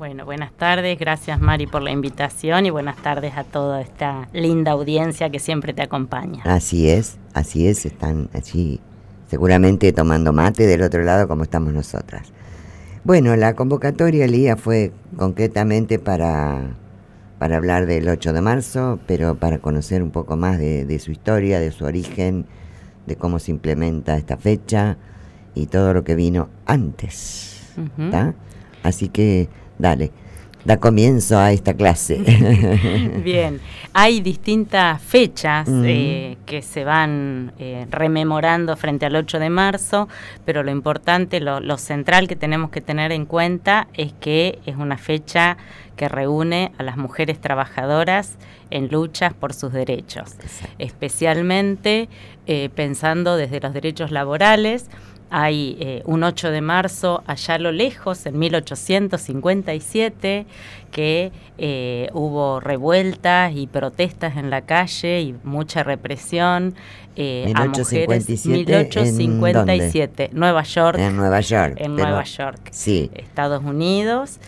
Bueno, buenas tardes, gracias Mari por la invitación y buenas tardes a toda esta linda audiencia que siempre te acompaña. Así es, así es, están allí seguramente tomando mate del otro lado como estamos nosotras. Bueno, la convocatoria, Lía, fue concretamente para, para hablar del 8 de marzo, pero para conocer un poco más de, su historia, de su origen, de cómo se implementa esta fecha y todo lo que vino antes. Así que Dale, da comienzo a esta clase. Bien, hay distintas fechas eh, que se van eh, rememorando frente al 8 de marzo, pero lo importante, lo, central que tenemos que tener en cuenta es que es una fecha que reúne a las mujeres trabajadoras en luchas por sus derechos, especialmente eh, pensando desde los derechos laborales, hay eh, un 8 de marzo allá a lo lejos, en 1857, que eh, hubo revueltas y protestas en la calle y mucha represión eh, a mujeres. 1857, Nueva York. En Nueva York. En Nueva York. Sí. Estados Unidos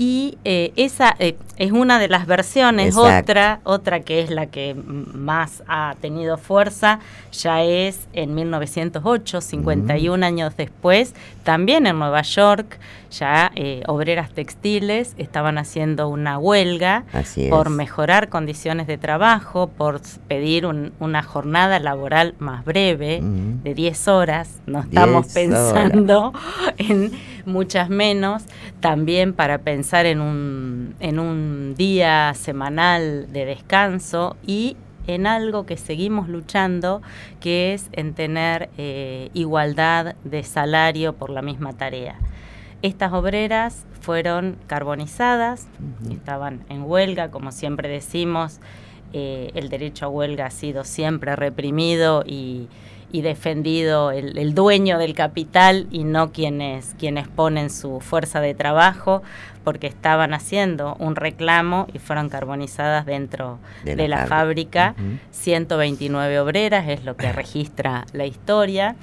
y eh, esa eh, es una de las versiones, otra, otra que es la que más ha tenido fuerza, ya es en 1908, 51 años después, también en Nueva York, ya eh, obreras textiles estaban haciendo una huelga por mejorar condiciones de trabajo, por pedir una jornada laboral más breve, de 10 horas, no estamos pensando en muchas menos, también para pensar en un, en un día semanal de descanso y en algo que seguimos luchando, que es en tener eh, igualdad de salario por la misma tarea. Estas obreras fueron carbonizadas, estaban en huelga, como siempre decimos, eh, el derecho a huelga ha sido siempre reprimido y, y defendido el, dueño del capital y no quienes, quienes ponen su fuerza de trabajo, porque estaban haciendo un reclamo y fueron carbonizadas dentro de la, fábrica. 129 obreras es lo que registra la historia.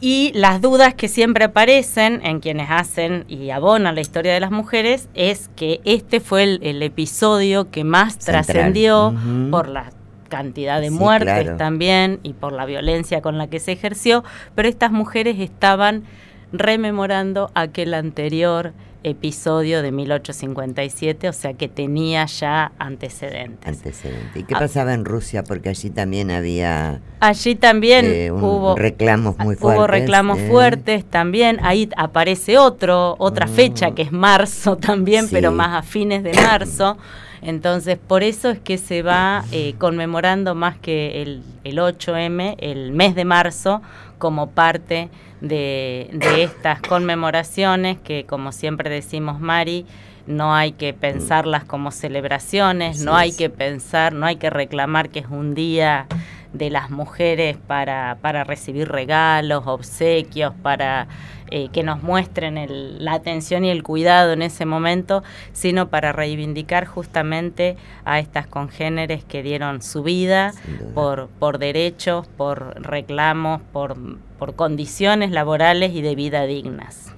Y las dudas que siempre aparecen en quienes hacen y abonan la historia de las mujeres es que este fue el, episodio que más trascendió por las cantidad de muertes también y por la violencia con la que se ejerció, pero estas mujeres estaban rememorando aquel anterior episodio de 1857, o sea que tenía ya antecedentes. Antecedentes. ¿Y qué pasaba en Rusia? Porque allí también había... Allí también eh, hubo reclamos muy fuertes. Hubo reclamos eh. fuertes también. Ahí aparece otro, otra mm. fecha que es marzo también, pero más a fines de marzo. Entonces, por eso es que se va eh, conmemorando más que el, el 8M, el mes de marzo, como parte de, estas conmemoraciones que, como siempre decimos, Mari, no hay que pensarlas como celebraciones, no hay que pensar, no hay que reclamar que es un día de las mujeres para, para recibir regalos, obsequios, para eh, que nos muestren la atención y el cuidado en ese momento, sino para reivindicar justamente a estas congéneres que dieron su vida por, por derechos, por reclamos, por, por condiciones laborales y de vida dignas.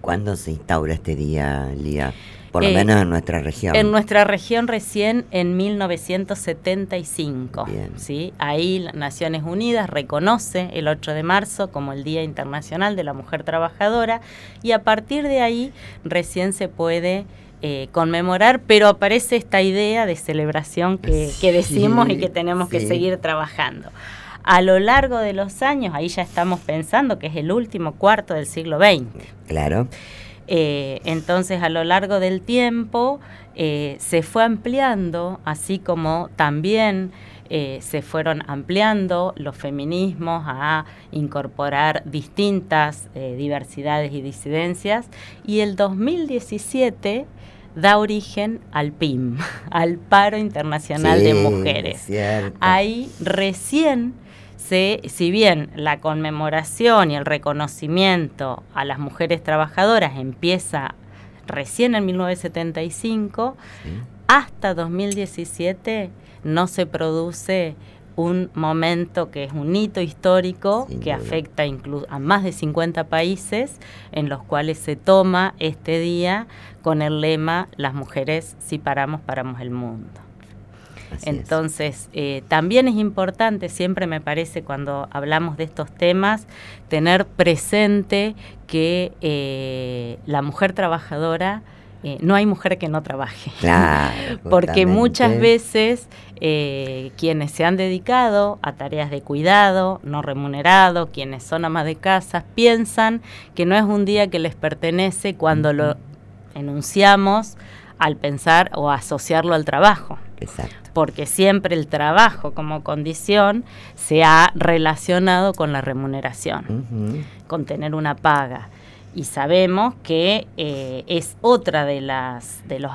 ¿Cuándo se instaura este día, Lía? Por lo eh, menos en nuestra región. En nuestra región recién en 1975. ¿sí? Ahí Naciones Unidas reconoce el 8 de marzo como el Día Internacional de la Mujer Trabajadora y a partir de ahí recién se puede eh, conmemorar, pero aparece esta idea de celebración que, decimos y que tenemos que seguir trabajando. A lo largo de los años, ahí ya estamos pensando que es el último cuarto del siglo XX. Claro. Eh, entonces, a lo largo del tiempo eh, se fue ampliando, así como también eh, se fueron ampliando los feminismos a incorporar distintas diversidades y disidencias. Y el 2017 da origen al PIM, al Paro Internacional de Mujeres. Ahí recién si bien la conmemoración y el reconocimiento a las mujeres trabajadoras empieza recién en 1975, hasta 2017 no se produce un momento que es un hito histórico que afecta a más de 50 países en los cuales se toma este día con el lema Las mujeres si paramos, paramos el mundo. Entonces, eh, también es importante, siempre me parece, cuando hablamos de estos temas, tener presente que eh, la mujer trabajadora eh, no hay mujer que no trabaje. Porque muchas veces eh, quienes se han dedicado a tareas de cuidado, no remunerado, quienes son amas de casa, piensan que no es un día que les pertenece cuando lo enunciamos al pensar o asociarlo al trabajo. Porque siempre el trabajo como condición se ha relacionado con la remuneración, con tener una paga. Y sabemos que eh, es otra de las de los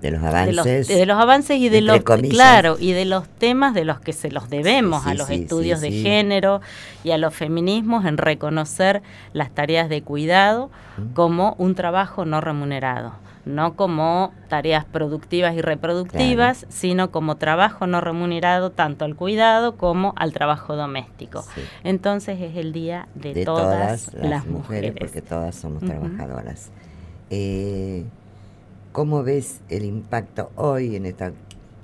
de los avances de los, avances y de los claro y de los temas de los que se los debemos a los estudios de género y a los feminismos en reconocer las tareas de cuidado como un trabajo no remunerado no como tareas productivas y reproductivas, sino como trabajo no remunerado tanto al cuidado como al trabajo doméstico. Entonces es el día de, todas, las, mujeres, porque todas somos trabajadoras. Eh, ¿Cómo ves el impacto hoy en esta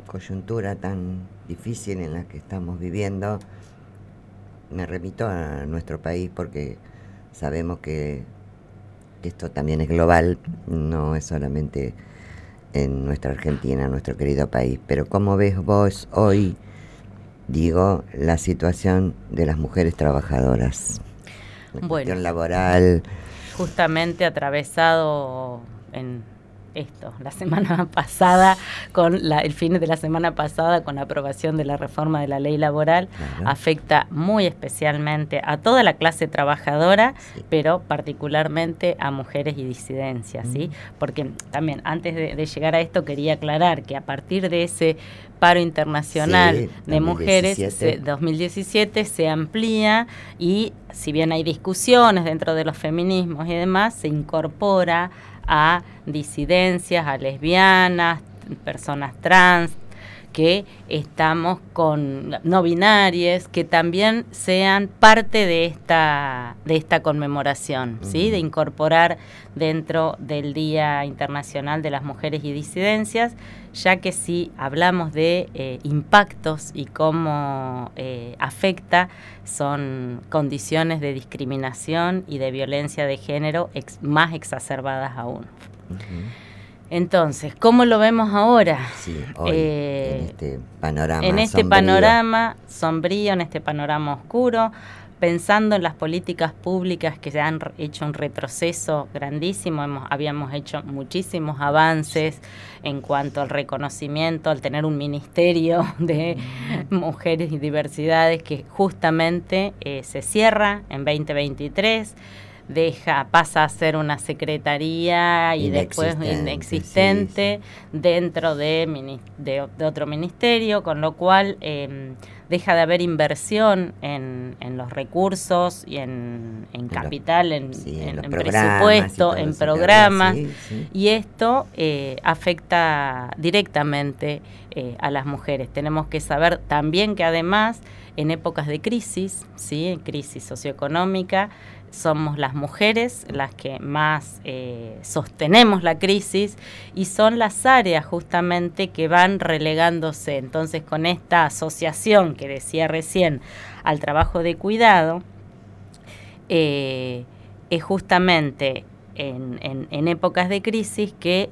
coyuntura tan difícil en la que estamos viviendo? Me remito a nuestro país porque sabemos que esto también es global, no es solamente en nuestra Argentina, nuestro querido país. Pero ¿cómo ves vos hoy, digo, la situación de las mujeres trabajadoras? La bueno, laboral. Justamente atravesado en esto, la semana pasada, con la, el fin de la semana pasada, con la aprobación de la reforma de la ley laboral, afecta muy especialmente a toda la clase trabajadora, pero particularmente a mujeres y disidencias, ¿sí? Porque también, antes de, llegar a esto, quería aclarar que a partir de ese paro internacional de mujeres 2017 se amplía y si bien hay discusiones dentro de los feminismos y demás, se incorpora a disidencias, a lesbianas, personas trans, que estamos con no binarias, que también sean parte de esta, de esta conmemoración, ¿sí? de incorporar dentro del Día Internacional de las Mujeres y Disidencias, ya que si hablamos de eh, impactos y cómo eh, afecta, son condiciones de discriminación y de violencia de género más exacerbadas aún. Entonces, ¿cómo lo vemos ahora? Sí, eh, en este panorama. En este panorama sombrío, en este panorama oscuro, pensando en las políticas públicas que se han hecho un retroceso grandísimo, hemos, habíamos hecho muchísimos avances en cuanto al reconocimiento, al tener un ministerio de mujeres y diversidades que justamente eh, se cierra en 2023deja, pasa a ser una secretaría y después inexistente dentro de, de, otro ministerio, con lo cual em, deja de haber inversión en, en los recursos y en, capital, en, presupuesto, en programas, y esto eh, afecta directamente eh, a las mujeres. Tenemos que saber también que además en épocas de crisis, ¿sí? crisis socioeconómica, somos las mujeres las que más eh, sostenemos la crisis y son las áreas justamente que van relegándose. Entonces, con esta asociación que decía recién al trabajo de cuidado, eh, es justamente en épocas de crisis que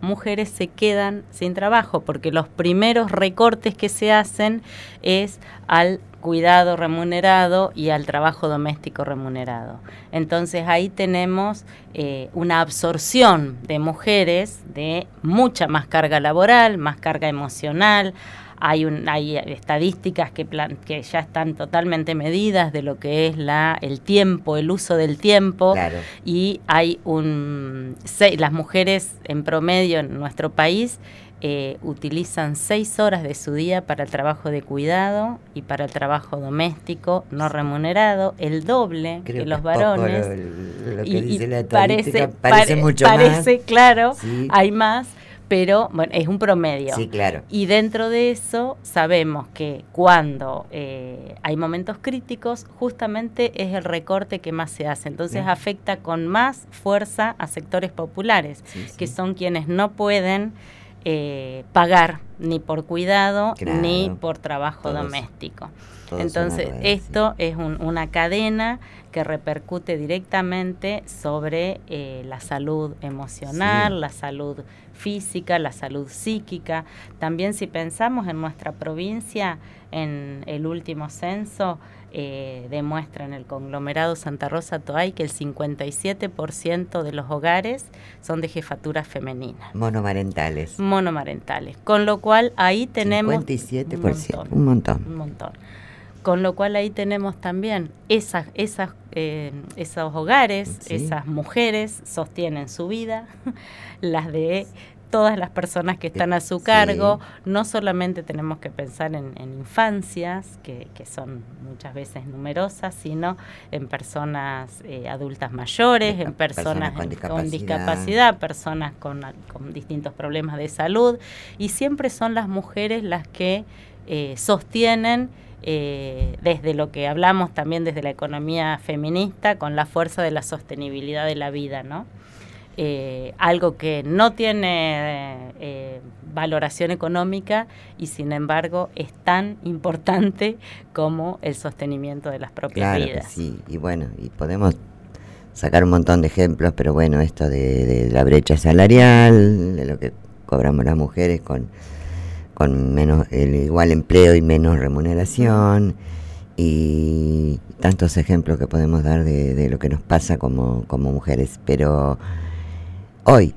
mujeres se quedan sin trabajo, porque los primeros recortes que se hacen es al cuidado remunerado y al trabajo doméstico remunerado. Entonces ahí tenemos eh, una absorción de mujeres de mucha más carga laboral, más carga emocional, hay, un, hay estadísticas que, que ya están totalmente medidas de lo que es la, el tiempo, el uso del tiempo. Y hay un. las mujeres en promedio en nuestro país eh, utilizan seis horas de su día para el trabajo de cuidado y para el trabajo doméstico no remunerado, el doble que los varones. Lo, que dice la parece, parece mucho parece, claro, hay más pero bueno, es un promedio. Sí, claro. Y dentro de eso sabemos que cuando eh, hay momentos críticos, justamente es el recorte que más se hace. Entonces afecta con más fuerza a sectores populares, que son quienes no pueden eh, pagar ni por cuidado ni por trabajo doméstico. Entonces, esto es una cadena que repercute directamente sobre eh, la salud emocional, la salud física, la salud psíquica. También si pensamos en nuestra provincia, en el último censo, eh, demuestra en el conglomerado Santa Rosa Toay que el 57% de los hogares son de jefatura femenina. Monomarentales. Monomarentales. Con lo cual ahí tenemos... 57%, un montón. Un montón. Con lo cual ahí tenemos también esas, esas, eh, esos hogares, esas mujeres sostienen su vida, las de todas las personas que están a su cargo. No solamente tenemos que pensar en, infancias, que, son muchas veces numerosas, sino en personas eh, adultas mayores, en personas, con, discapacidad. personas con, distintos problemas de salud. Y siempre son las mujeres las que eh, sostienen eh, desde lo que hablamos también desde la economía feminista, con la fuerza de la sostenibilidad de la vida, ¿no? Eh, algo que no tiene eh, valoración económica y sin embargo es tan importante como el sostenimiento de las propias vidas. sí, y bueno, y podemos sacar un montón de ejemplos, pero bueno, esto de, de la brecha salarial, de lo que cobramos las mujeres con con menos el igual empleo y menos remuneración y tantos ejemplos que podemos dar de, lo que nos pasa como, como mujeres. Pero hoy,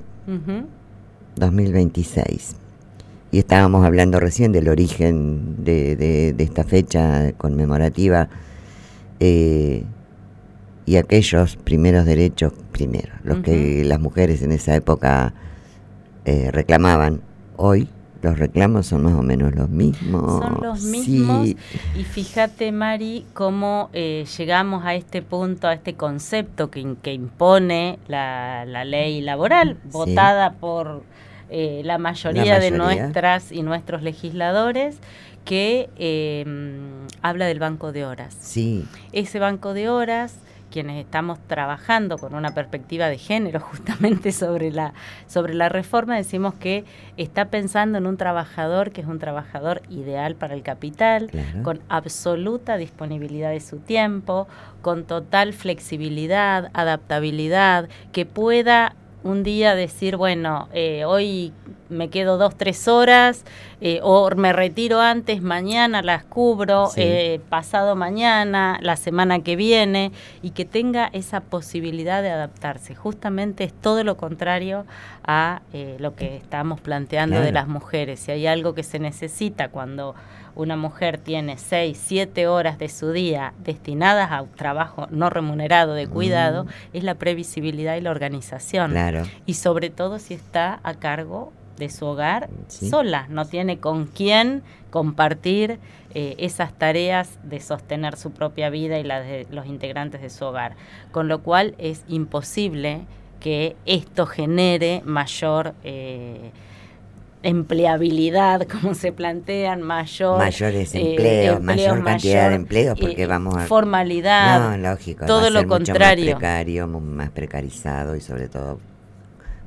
2026, y estábamos hablando recién del origen de, de, esta fecha conmemorativa eh, y aquellos primeros derechos, primero, los que las mujeres en esa época eh, reclamaban, hoy los reclamos son más o menos los mismos. Son los mismos. Y fíjate, Mari, cómo eh, llegamos a este punto, a este concepto que, que impone la, ley laboral, votada por eh, la, mayoría de nuestras y nuestros legisladores, que eh, habla del banco de horas. Sí. Ese banco de horas quienes estamos trabajando con una perspectiva de género justamente sobre la, sobre la reforma, decimos que está pensando en un trabajador que es un trabajador ideal para el capital, con absoluta disponibilidad de su tiempo, con total flexibilidad, adaptabilidad, que pueda un día decir, bueno, eh, hoy me quedo dos, tres horas, eh, o me retiro antes, mañana las cubro, eh, pasado mañana, la semana que viene, y que tenga esa posibilidad de adaptarse. Justamente es todo lo contrario a lo que estamos planteando de las mujeres. Si hay algo que se necesita cuando una mujer tiene seis, siete horas de su día destinadas a un trabajo no remunerado de cuidado, mm. es la previsibilidad y la organización. Claro. Y sobre todo si está a cargo de su hogar sola, no tiene con quién compartir eh, esas tareas de sostener su propia vida y las de los integrantes de su hogar. Con lo cual es imposible que esto genere mayor... Eh, empleabilidad, como se plantean, mayor... Mayores eh, empleos, mayor cantidad de empleos, porque eh, vamos a... Formalidad. No, lógico. Todo lo contrario. más precario, más precarizado y sobre todo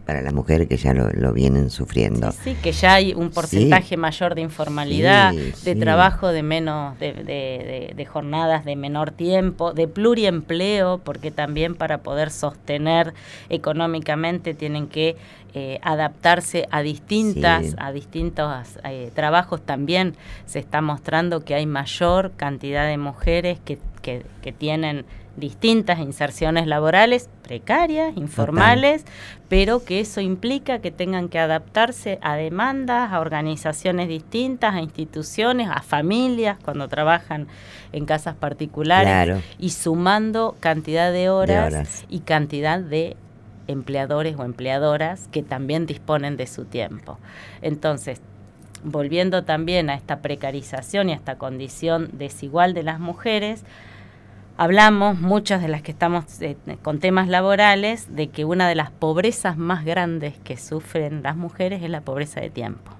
para las mujeres que ya lo, vienen sufriendo. Sí, que ya hay un porcentaje mayor de informalidad, de trabajo de menos, de, de, de, jornadas de menor tiempo, de pluriempleo, porque también para poder sostener económicamente tienen que eh, adaptarse a distintas, a distintos eh, trabajos. También se está mostrando que hay mayor cantidad de mujeres que, que, que tienen distintas inserciones laborales precarias, informales, pero que eso implica que tengan que adaptarse a demandas, a organizaciones distintas, a instituciones, a familias cuando trabajan en casas particulares y sumando cantidad de horas, y cantidad de empleadores o empleadoras que también disponen de su tiempo. Entonces, volviendo también a esta precarización y a esta condición desigual de las mujeres, hablamos, muchas de las que estamos eh, con temas laborales, de que una de las pobrezas más grandes que sufren las mujeres es la pobreza de tiempo.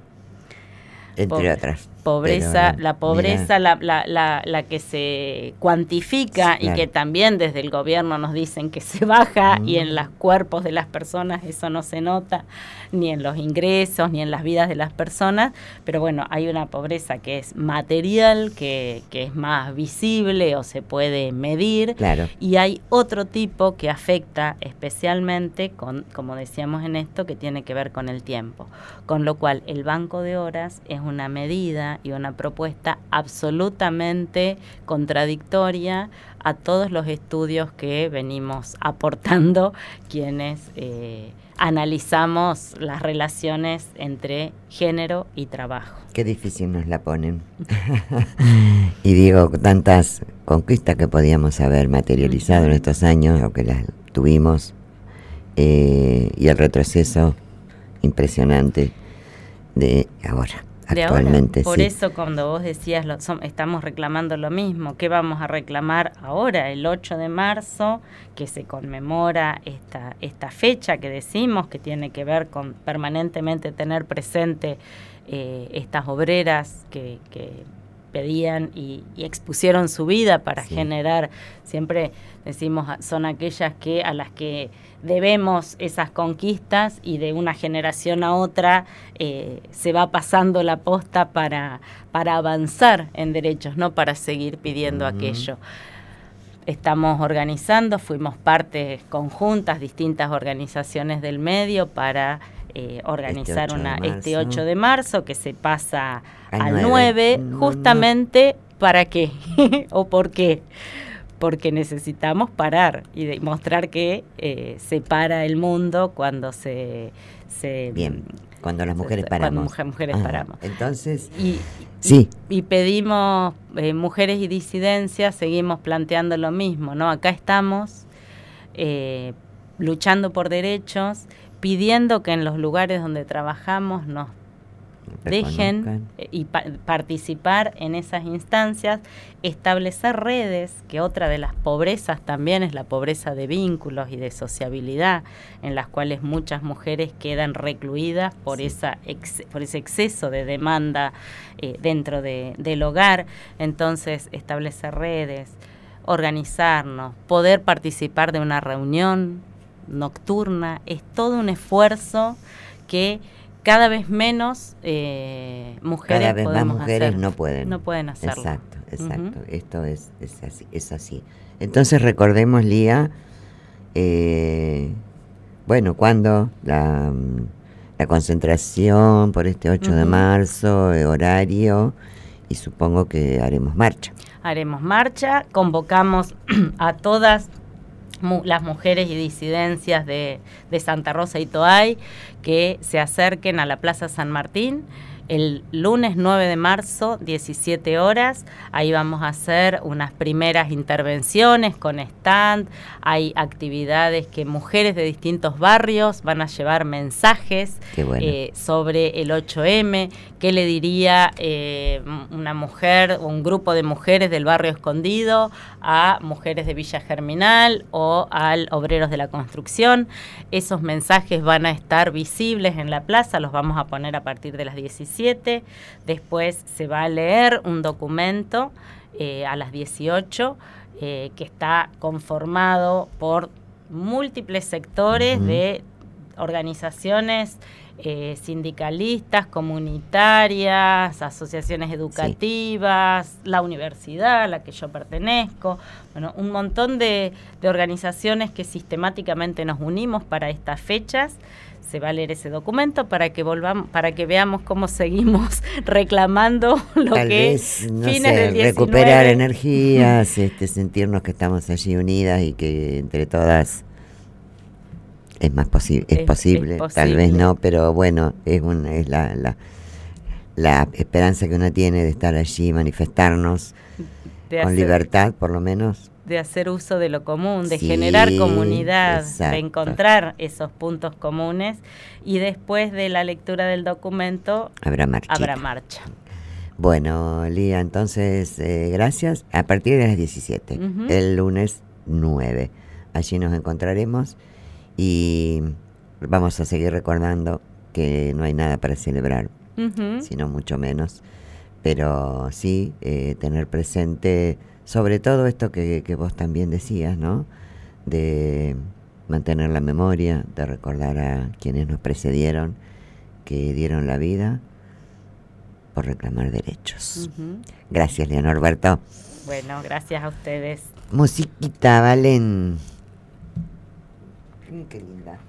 Entre otras pobreza, la pobreza, la, la, la, que se cuantifica y que también desde el gobierno nos dicen que se baja y en los cuerpos de las personas eso no se nota, ni en los ingresos, ni en las vidas de las personas, pero bueno, hay una pobreza que es material, que, que es más visible o se puede medir, claro. y hay otro tipo que afecta especialmente, con, como decíamos en esto, que tiene que ver con el tiempo, con lo cual el banco de horas es una medida y una propuesta absolutamente contradictoria a todos los estudios que venimos aportando quienes eh, analizamos las relaciones entre género y trabajo. Qué difícil nos la ponen. y digo, tantas conquistas que podíamos haber materializado en estos años, o que las tuvimos, eh, y el retroceso impresionante de ahora actualmente. Por eso cuando vos decías, lo, estamos reclamando lo mismo, ¿qué vamos a reclamar ahora, el 8 de marzo, que se conmemora esta, esta fecha que decimos, que tiene que ver con permanentemente tener presente eh, estas obreras que, que pedían y, expusieron su vida para generar, siempre decimos, son aquellas que a las que debemos esas conquistas y de una generación a otra eh, se va pasando la posta para, para avanzar en derechos, no para seguir pidiendo aquello. Estamos organizando, fuimos partes conjuntas, distintas organizaciones del medio para eh, organizar este una, este 8 de marzo que se pasa al, 9, justamente para qué o por qué porque necesitamos parar y demostrar que eh, se para el mundo cuando se... se Bien, cuando las mujeres paramos. Cuando mujeres paramos. Entonces, y, sí. Y, pedimos, eh, mujeres y disidencias, seguimos planteando lo mismo, ¿no? Acá estamos eh, luchando por derechos, pidiendo que en los lugares donde trabajamos nos dejen eh, y participar en esas instancias, establecer redes, que otra de las pobrezas también es la pobreza de vínculos y de sociabilidad, en las cuales muchas mujeres quedan recluidas por, esa por ese exceso de demanda eh, dentro del hogar. Entonces, establecer redes, organizarnos, poder participar de una reunión nocturna, es todo un esfuerzo que cada vez menos eh, mujeres cada vez más mujeres no pueden. No pueden hacerlo. Exacto exacto. Esto es, es así es así. Entonces recordemos Lía eh, bueno cuando la, la, concentración por este 8 de marzo eh, horario y supongo que haremos marcha. Haremos marcha convocamos a todas las mujeres y disidencias de, de Santa Rosa y Toay que se acerquen a la Plaza San Martín el lunes 9 de marzo, 17 horas. Ahí vamos a hacer unas primeras intervenciones con stand. Hay actividades que mujeres de distintos barrios van a llevar mensajes eh, sobre el 8M. ¿Qué le diría eh, una mujer o un grupo de mujeres del barrio escondido a mujeres de Villa Germinal o al obreros de la construcción? Esos mensajes van a estar visibles en la plaza, los vamos a poner a partir de las 17 después se va a leer un documento eh, a las 18 eh, que está conformado por múltiples sectores de organizaciones eh, sindicalistas, comunitarias, asociaciones educativas, la universidad a la que yo pertenezco, bueno, un montón de organizaciones que sistemáticamente nos unimos para estas fechas. Se va a leer ese documento para que volvamos, para que veamos cómo seguimos reclamando lo que vez, no sé, recuperar energías, este, sentirnos que estamos allí unidas y que entre todas es más posible, es, posible, tal vez no, pero bueno, es una, es la, la, la esperanza que uno tiene de estar allí, manifestarnos con libertad, por lo menos de hacer uso de lo común, de generar comunidad, de encontrar esos puntos comunes y después de la lectura del documento habrá marcha. Habrá marcha. Bueno, Lía, entonces, eh, gracias. A partir de las 17, el lunes 9. Allí nos encontraremos y vamos a seguir recordando que no hay nada para celebrar, sino mucho menos. Pero sí eh, tener presente sobre todo esto que, que vos también decías, ¿no? De mantener la memoria, de recordar a quienes nos precedieron, que dieron la vida por reclamar derechos. Gracias, Leonor Berto. Bueno, gracias a ustedes. Musiquita, Valen. Mm, qué linda.